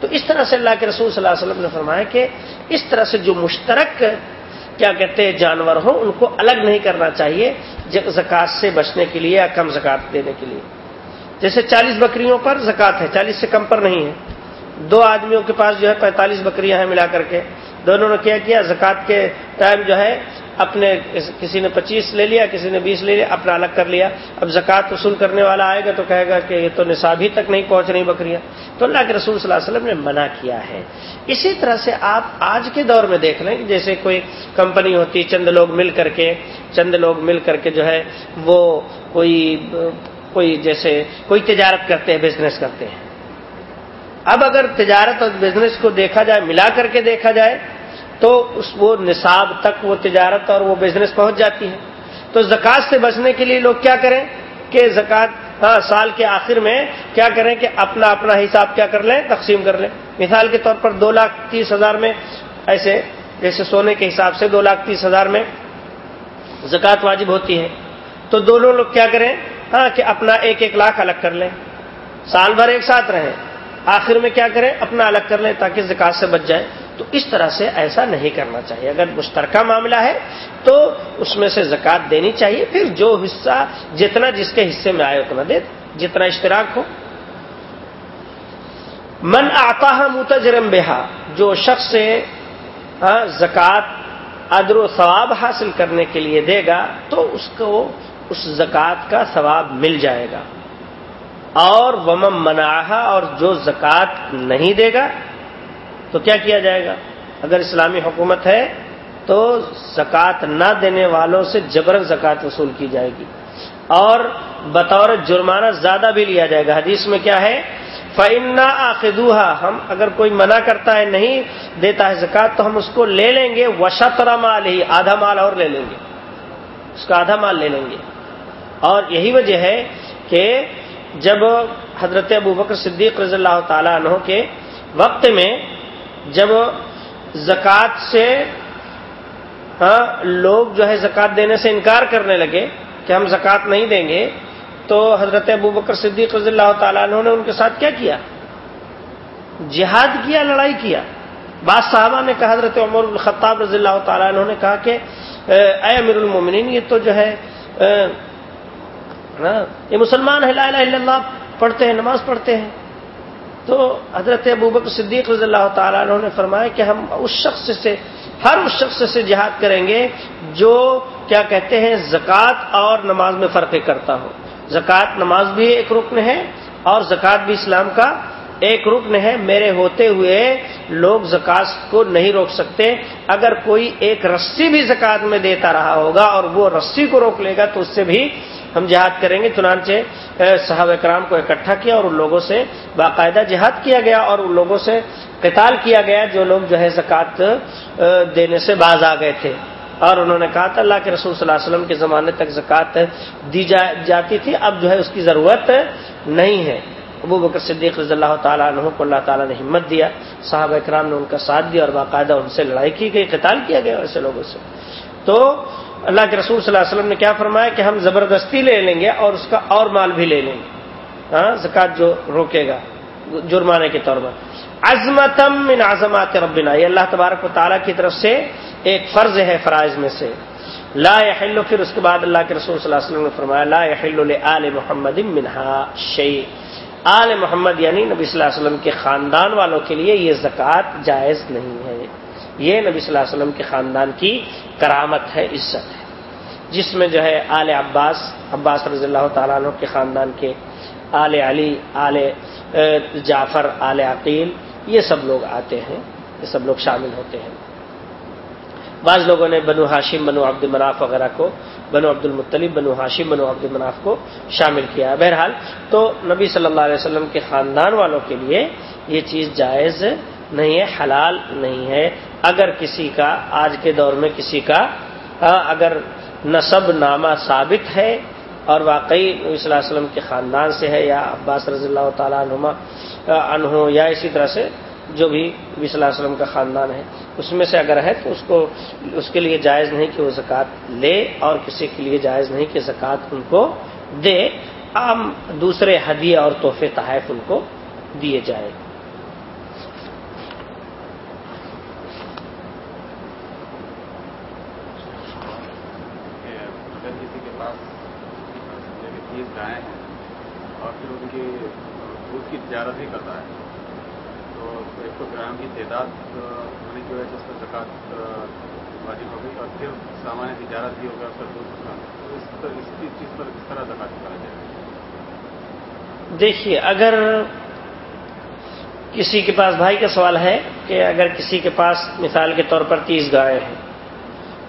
A: تو اس طرح سے اللہ کے رسول صلی اللہ علیہ وسلم نے فرمایا کہ اس طرح سے جو مشترک، کیا کہتے ہیں، جانور ہوں، ان کو الگ نہیں کرنا چاہیے زکات سے بچنے کے لیے یا کم زکات دینے کے لیے۔ جیسے چالیس بکریوں پر زکات ہے، چالیس سے کم پر نہیں ہے۔ دو آدمیوں کے پاس جو ہے پینتالیس بکریاں ہیں ملا کر کے۔ دونوں نے کیا کیا؟ زکات کے ٹائم جو ہے اپنے کسی نے پچیس لے لیا، کسی نے بیس لے لیا، اپنا الگ کر لیا۔ اب زکات وصول کرنے والا آئے گا تو کہے گا کہ یہ تو نصاب ہی تک نہیں پہنچ رہی بکریاں۔ تو اللہ کے رسول صلی اللہ علیہ وسلم نے منع کیا ہے۔ اسی طرح سے آپ آج کے دور میں دیکھ لیں کہ جیسے کوئی کمپنی ہوتی، چند لوگ مل کر کے، چند لوگ مل کر کے جو ہے وہ کوئی کوئی جیسے کوئی تجارت کرتے ہیں بزنس کرتے ہیں۔ اب اگر تجارت اور بزنس کو دیکھا جائے، ملا کر کے دیکھا جائے تو اس وہ نصاب تک وہ تجارت اور وہ بزنس پہنچ جاتی ہے۔ تو زکات سے بچنے کے لیے لوگ کیا کریں کہ زکات ہاں سال کے آخر میں کیا کریں کہ اپنا اپنا حساب کیا کر لیں، تقسیم کر لیں۔ مثال کے طور پر دو لاکھ تیس ہزار میں ایسے، جیسے سونے کے حساب سے دو لاکھ تیس ہزار میں زکات واجب ہوتی ہے۔ تو دونوں لوگ کیا کریں؟ ہاں کہ اپنا ایک ایک لاکھ الگ کر لیں۔ سال بھر ایک ساتھ رہیں۔ آخر میں کیا کریں؟ اپنا الگ کر لیں تاکہ زکات سے بچ جائے۔ تو اس طرح سے ایسا نہیں کرنا چاہیے۔ اگر مشترکہ معاملہ ہے تو اس میں سے زکات دینی چاہیے، پھر جو حصہ جتنا جس کے حصے میں آئے اتنا دے، جتنا اشتراک ہو۔ من آتا متجرم بہا جو شخص سے ہاں، زکات ادر و ثواب حاصل کرنے کے لیے دے گا، تو اس کو، اس زکات کا ثواب مل جائے گا۔ اور ومم مناحا اور جو زکات نہیں دے گا تو کیا کیا جائے گا؟ اگر اسلامی حکومت ہے تو زکوٰۃ نہ دینے والوں سے جبرن زکوٰۃ وصول کی جائے گی۔ اور بطور جرمانہ زیادہ بھی لیا جائے گا۔ حدیث میں کیا ہے؟ فعنا آخدوہا ہم اگر کوئی منع کرتا ہے، نہیں دیتا ہے زکوٰۃ، تو ہم اس کو لے لیں گے۔ وشترا مال ہی آدھا مال اور لے لیں گے۔ اس کا آدھا مال لے لیں گے۔ اور یہی وجہ ہے کہ جب حضرت ابو بکر صدیق رضی اللہ تعالیٰ عنہ کے وقت میں جب زکوٰۃ سے ہاں لوگ جو ہے زکوٰۃ دینے سے انکار کرنے لگے کہ ہم زکوٰۃ نہیں دیں گے، تو حضرت ابو بکر صدیق رضی اللہ تعالیٰ عنہ نے ان کے ساتھ کیا کیا؟ جہاد کیا، لڑائی کیا؟ بعض صاحبہ نے کہا، حضرت عمر الخطاب رضی اللہ تعالیٰ عنہ نے کہا کہ، اے امیر المومنین، یہ تو جو ہے ہاں، یہ مسلمان ہے، لا الہ الا اللہ، پڑھتے ہیں، نماز پڑھتے ہیں۔ تو حضرت ابوبک صدیق رضی اللہ تعالیٰ عنہ نے فرمایا کہ ہم اس شخص سے، ہر اس شخص سے جہاد کریں گے جو کیا کہتے ہیں، زکوٰۃ اور نماز میں فرق کرتا ہو۔ زکوٰۃ نماز بھی ایک رکن ہے اور زکوٰۃ بھی اسلام کا ایک رکن ہے۔ میرے ہوتے ہوئے لوگ زکات کو نہیں روک سکتے۔ اگر کوئی ایک رسی بھی زکات میں دیتا رہا ہوگا اور وہ رسی کو روک لے گا تو اس سے بھی ہم جہاد کریں گے، چنانچہ صحابہ کرام کو اکٹھا کیا اور ان لوگوں سے باقاعدہ جہاد کیا گیا اور ان لوگوں سے قتال کیا گیا جو لوگ جو ہے زکوٰۃ دینے سے باز آ گئے تھے۔ اور انہوں نے کہا تھا، اللہ کے رسول صلی اللہ علیہ وسلم کے زمانے تک زکوٰۃ دی جاتی تھی، اب جو ہے اس کی ضرورت نہیں ہے۔ ابو بکر صدیق رضی اللہ تعالیٰ عنہ کو اللہ تعالیٰ نے ہمت دیا، صحابہ اکرام نے ان کا ساتھ دیا اور باقاعدہ ان سے لڑائی کی گئی، قتال کیا گیا ایسے لوگوں سے۔ تو اللہ کے رسول صلی اللہ علیہ وسلم نے کیا فرمایا کہ ہم زبردستی لے لیں گے اور اس کا اور مال بھی لے لیں گے۔ ہاں زکات جو روکے گا، جرمانے کے طور پر۔ عظمتم من عظمات ربنا، یہ اللہ تبارک و تعالیٰ کی طرف سے ایک فرض ہے فرائض میں سے۔ لا يحل پھر اس کے بعد اللہ کے رسول صلی اللہ علیہ وسلم نے فرمایا، لا يحل لآل محمد منہا شیء۔ آل محمد یعنی نبی صلی اللہ علیہ وسلم کے خاندان والوں کے لیے یہ زکوٰۃ جائز نہیں ہے۔ یہ نبی صلی اللہ علیہ وسلم کے خاندان کی کرامت ہے، عزت ہے۔ جس میں جو ہے آل عباس عباس رضی اللہ تعالیٰ عنہ کے خاندان کے آل علی، آل جعفر، آل عقیل، یہ سب لوگ آتے ہیں، یہ سب لوگ شامل ہوتے ہیں۔ بعض لوگوں نے بنو ہاشم، بنو عبد مناف وغیرہ کو، بنو عبد المطلب، بنو ہاشم، بنو عبد المناف کو شامل کیا۔ بہرحال تو نبی صلی اللہ علیہ وسلم کے خاندان والوں کے لیے یہ چیز جائز نہیں ہے، حلال نہیں ہے۔ اگر کسی کا، آج کے دور میں کسی کا اگر نصب نامہ ثابت ہے اور واقعی نبی صلی اللہ علیہ وسلم کے خاندان سے ہے یا عباس رضی اللہ تعالیٰ عنما انہوں یا اسی طرح سے جو بھی نبی صلی اللہ علیہ وسلم کا خاندان ہے، اس میں سے اگر ہے تو اس کو، اس کے لیے جائز نہیں کہ وہ زکوٰۃ لے اور کسی کے لیے جائز نہیں کہ زکوٰۃ ان کو دے، عام دوسرے ہدیے اور تحفے، تحائف ان کو دیے جائے
B: اور پھر ان کی دودھ کی تجارت بھی کرتا ہے۔ تو ایک تو گرام کی تعداد ہونے کی وجہ سے اس پر زکات واجب ہو گئی اور پھر سامان تجارت بھی ہو گیا اس کا۔ دودھ کا اس پر، اس چیز پر کس طرح زکات کرا جائے۔
A: دیکھیے، اگر کسی کے پاس، بھائی کا سوال ہے کہ اگر کسی کے پاس مثال کے طور پر تیس گائے ہیں،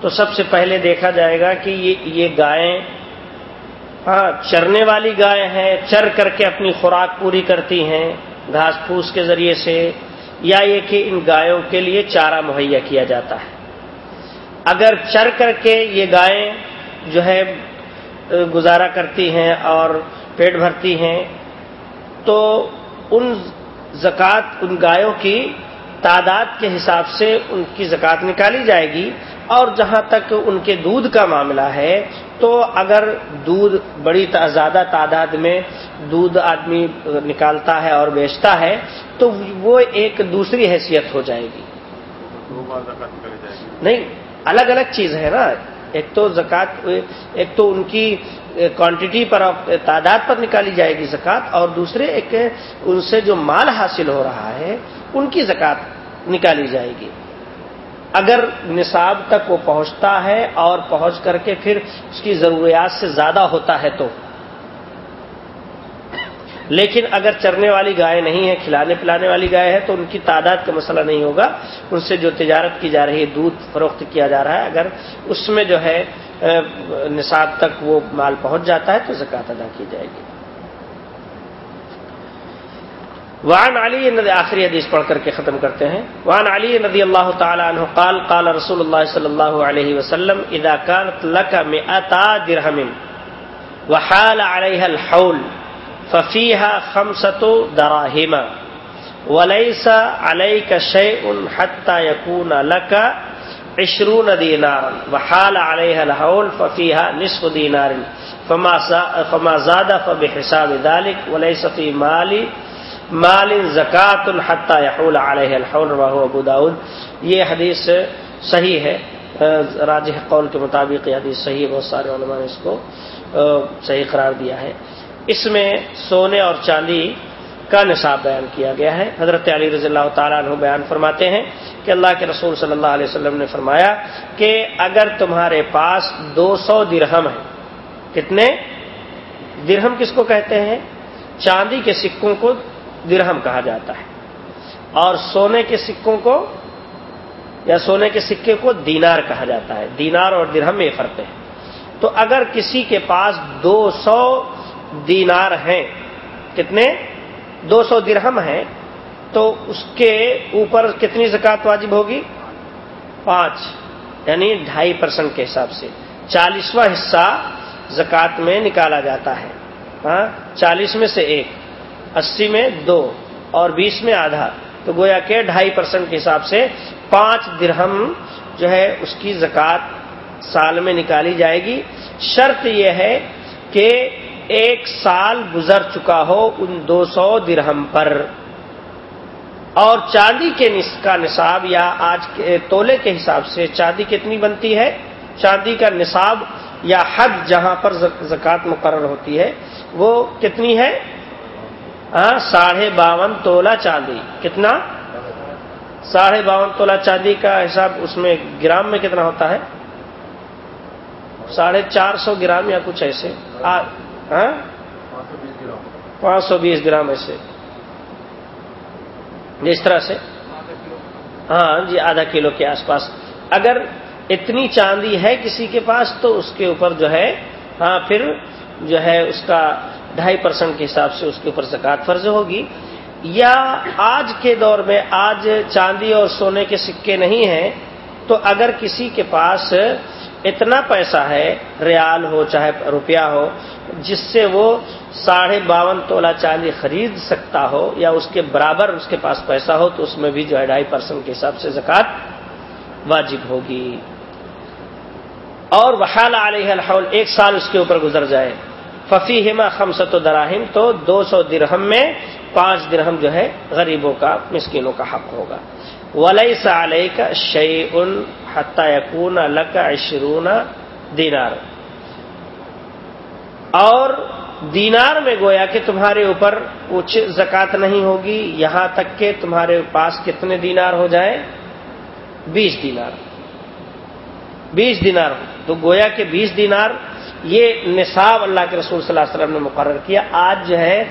A: تو سب سے پہلے دیکھا جائے گا کہ یہ یہ گائیں ہاں چرنے والی گائے ہیں، چر کر کے اپنی خوراک پوری کرتی ہیں گھاس پھوس کے ذریعے سے، یا یہ کہ ان گایوں کے لیے چارہ مہیا کیا جاتا ہے۔ اگر چر کر کے یہ گائیں جو ہے، گزارا کرتی ہیں اور پیٹ بھرتی ہیں، تو ان زکوٰۃ، ان گایوں کی تعداد کے حساب سے ان کی زکوٰۃ نکالی جائے گی۔ اور جہاں تک ان کے دودھ کا معاملہ ہے تو اگر دودھ بڑی زیادہ تعداد میں دودھ آدمی نکالتا ہے اور بیچتا ہے تو وہ ایک دوسری حیثیت ہو جائے گی۔ نہیں، الگ الگ چیز ہے نا۔ ایک تو زکات ایک تو ان کی کوانٹٹی پر تعداد پر نکالی جائے گی زکات اور دوسرے ایک ان سے جو مال حاصل ہو رہا ہے، ان کی زکات نکالی جائے گی۔ اگر نصاب تک وہ پہنچتا ہے اور پہنچ کر کے پھر اس کی ضروریات سے زیادہ ہوتا ہے تو۔ لیکن اگر چرنے والی گائے نہیں ہے، کھلانے پلانے والی گائے ہے، تو ان کی تعداد کا مسئلہ نہیں ہوگا۔ ان سے جو تجارت کی جا رہی ہے، دودھ فروخت کیا جا رہا ہے، اگر اس میں جو ہے نصاب تک وہ مال پہنچ جاتا ہے تو زکات ادا کی جائے گی۔ وان علی آخری حدیث پڑھ کر کے ختم کرتے ہیں. وان علی ندی اللہ تعالیٰ عنہ قال قال رسول اللہ صلی اللہ علیہ وسلم، اذا كانت لك مئتا درهم وحال عليها الحول ففيها خمسة دراهم وليس عليك شيء حتى يكون لك عشرون دينارا وحال عليها الحول ففيها نصف دينار فما زاد فبحساب ذلك وليس في مالي مال زکات الحتہ یحول علیہ الحول ابو داود. یہ حدیث صحیح ہے راج قول کے مطابق یہ حدیث صحیح بہت سارے علماء نے اس کو صحیح قرار دیا ہے۔ اس میں سونے اور چاندی کا نصاب بیان کیا گیا ہے۔ حضرت علی رضی اللہ تعالیٰ عنہ بیان فرماتے ہیں کہ اللہ کے رسول صلی اللہ علیہ وسلم نے فرمایا کہ اگر تمہارے پاس دو سو درہم ہے کتنے؟ درہم کس کو کہتے ہیں؟ چاندی کے سکوں کو درہم کہا جاتا ہے۔ اور سونے کے سکوں کو یا سونے کے سکے کو دینار کہا جاتا ہے۔ دینار اور درہم میں فرق ہے۔ تو اگر کسی کے پاس دو سو دینار ہیں، کتنے؟ دو سو درہم ہیں، تو اس کے اوپر کتنی زکات واجب ہوگی؟ پانچ یعنی ڈھائی پرسنٹ کے حساب سے۔ چالیسواں حصہ زکات میں نکالا جاتا ہے۔ ہاں چالیس میں سے ایک۔ اسی میں دو اور بیس میں آدھا۔ تو گویا کہ ڈھائی پرسنٹ کے حساب سے پانچ درہم جو ہے اس کی زکوٰۃ سال میں نکالی جائے گی۔ شرط یہ ہے کہ ایک سال گزر چکا ہو ان دو سو درہم پر۔ اور چاندی کے کا نصاب یا آج کے تولے کے حساب سے چاندی کتنی بنتی ہے؟ چاندی کا نصاب یا حد جہاں پر زکوٰۃ مقرر ہوتی ہے وہ کتنی ہے؟ ہاں، ساڑھے باون تولا چاندی۔ کتنا؟ ساڑھے باون تولا چاندی کا حساب اس میں گرام میں کتنا ہوتا ہے؟ ساڑھے چار سو گرام یا کچھ ایسے۔ ہاں؟ پانچ سو بیس گرام ایسے۔ جس طرح سے؟ ہاں جی آدھا کلو کے آس پاس۔ اگر اتنی چاندی ہے کسی کے پاس تو اس کے اوپر جو ہے ہاں پھر جو ہے اس کا ڈھائی پرسنٹ کے حساب سے اس کے اوپر زکات فرض ہوگی۔ یا آج کے دور میں آج چاندی اور سونے کے سکے نہیں ہیں، تو اگر کسی کے پاس اتنا پیسہ ہے، ریال ہو، چاہے روپیہ ہو، جس سے وہ ساڑھے باون تولہ چاندی خرید سکتا ہو یا اس کے برابر اس کے پاس پیسہ ہو، تو اس میں بھی جو ہے ڈھائی پرسنٹ کے حساب سے زکات واجب ہوگی۔ اور وحال علیہ الحول، ایک سال اس کے اوپر گزر جائے۔ ففی ہما خمسط و دراہم، تو دو سو درہم میں پانچ درہم جو ہے غریبوں کا، مسکینوں کا حق ہوگا۔ ولی علیہ کا شعی ان حتیقون کا عشرون دینار۔ اور دینار میں گویا کہ تمہارے اوپر کچھ زکات نہیں ہوگی، یہاں تک کہ تمہارے پاس کتنے دینار ہو جائیں؟ بیس دینار۔ بیس دینار۔ تو گویا کہ بیس دینار یہ نصاب اللہ کے رسول صلی اللہ علیہ وسلم نے مقرر کیا۔ آج جو ہے،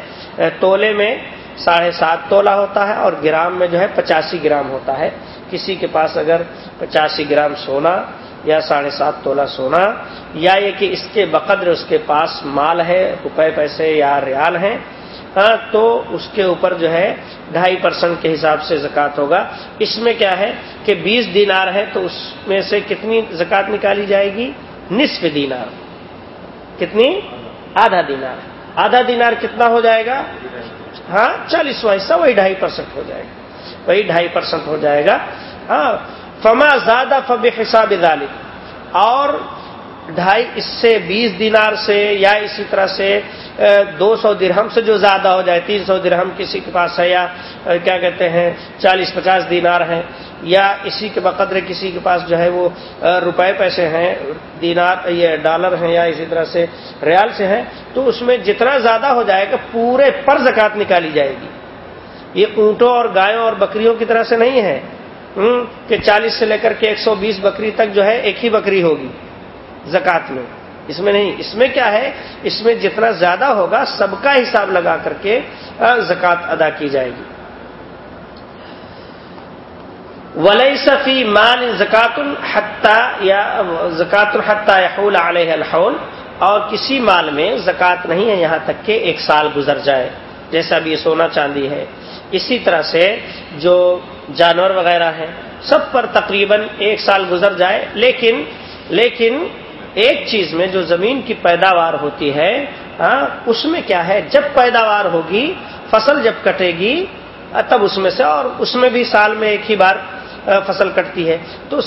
A: تولے میں ساڑھے سات تولہ ہوتا ہے اور گرام میں جو ہے پچاسی گرام ہوتا ہے۔ کسی کے پاس اگر پچاسی گرام سونا یا ساڑھے سات تولہ سونا، یا یہ کہ اس کے بقدر اس کے پاس مال ہے، روپے، پیسے یا ریال ہیں ہاں تو اس کے اوپر جو ہے ڈھائی پرسنٹ کے حساب سے زکات ہوگا۔ اس میں کیا ہے کہ بیس دینار ہے تو اس میں سے کتنی زکات نکالی جائے گی؟ نصف دینار۔ کتنی؟ آدھا دینار۔ آدھا دینار کتنا ہو جائے گا؟ ہاں چالیسواں حصہ وہی ڈھائی پرسنٹ ہو جائے گا۔ وہی ڈھائی پرسنٹ ہو جائے گا۔ ہاں فما زیادہ فب حساب ذالک اور ڈھائی اس سے بیس دینار سے یا اسی طرح سے دو سو درہم سے جو زیادہ ہو جائے، تین سو درہم کسی کے پاس ہے یا کیا کہتے ہیں، چالیس پچاس دینار ہیں یا اسی کے بقدر کسی کے پاس جو ہے وہ روپے پیسے ہیں، دینار، یہ ڈالر ہیں یا اسی طرح سے ریال سے ہیں، تو اس میں جتنا زیادہ ہو جائے گا پورے پر زکات نکالی جائے گی۔ یہ اونٹوں اور گایوں اور بکریوں کی طرح سے نہیں ہے کہ چالیس سے لے کر کے ایک سو بیس بکری تک جو ہے ایک ہی بکری ہوگی۔ زکات میں۔ اس میں نہیں، اس میں کیا ہے؟ اس میں جتنا زیادہ ہوگا سب کا حساب لگا کر کے زکات ادا کی جائے گی۔ ولی صفی مان زکات الحتہ یا زکات الحتہ یحول علیہ الحول۔ اور کسی مال میں زکات نہیں ہے یہاں تک کہ ایک سال گزر جائے۔ جیسا بھی یہ سونا چاندی ہے۔ اسی طرح سے جو جانور وغیرہ ہیں، سب پر تقریباً ایک سال گزر جائے، لیکن لیکن ایک چیز میں جو زمین کی پیداوار ہوتی ہے اس میں کیا ہے؟ جب پیداوار ہوگی، فصل جب کٹے گی تب اس میں سے اور اس میں بھی سال میں ایک ہی بار فصل کٹتی ہے۔ تو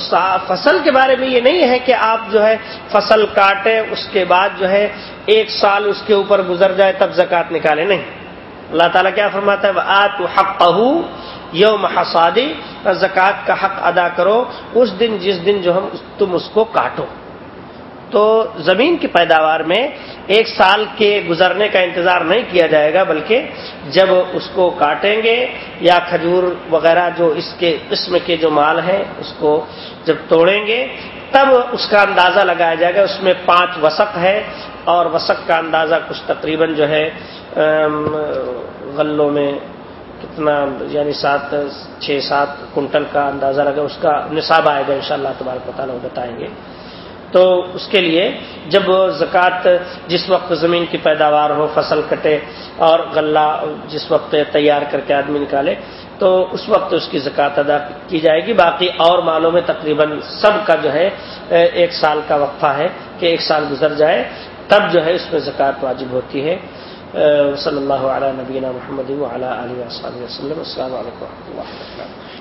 A: فصل کے بارے میں یہ نہیں ہے کہ آپ جو ہے فصل کاٹے اس کے بعد جو ہے ایک سال اس کے اوپر گزر جائے، تب زکات نکالے نہیں۔ اللہ تعالیٰ کیا فرماتا ہے؟ آ تو حق یوم حسادی زکوٰۃ کا حق ادا کرو، اس دن، جس دن جو ہم تم اس کو کاٹو۔ تو زمین کی پیداوار میں ایک سال کے گزرنے کا انتظار نہیں کیا جائے گا، بلکہ جب اس کو کاٹیں گے یا کھجور وغیرہ جو اس کے قسم کے جو مال ہیں، اس کو جب توڑیں گے، تب اس کا اندازہ لگایا جائے گا۔ اس میں پانچ وسق ہے اور وسق کا اندازہ کچھ تقریباً جو ہے غلوں میں کتنا یعنی سات، چھ، سات کنٹل کا اندازہ لگا، اس کا نصاب آئے گا ان شاء اللہ تبارک پتہ لوگ بتائیں گے۔ تو اس کے لیے جب زکوٰۃ جس وقت زمین کی پیداوار ہو، فصل کٹے اور غلہ جس وقت تیار کر کے آدمی نکالے، تو اس وقت اس کی زکوٰۃ ادا کی جائے گی۔ باقی اور مالوں میں تقریباً سب کا جو ہے، ایک سال کا وقفہ ہے کہ ایک سال گزر جائے، تب جو ہے اس میں زکوٰۃ واجب ہوتی ہے۔ صلی اللہ علیہ نبینہ محمد علیہ وسلم۔ السلام علیکم و رحمۃ اللہ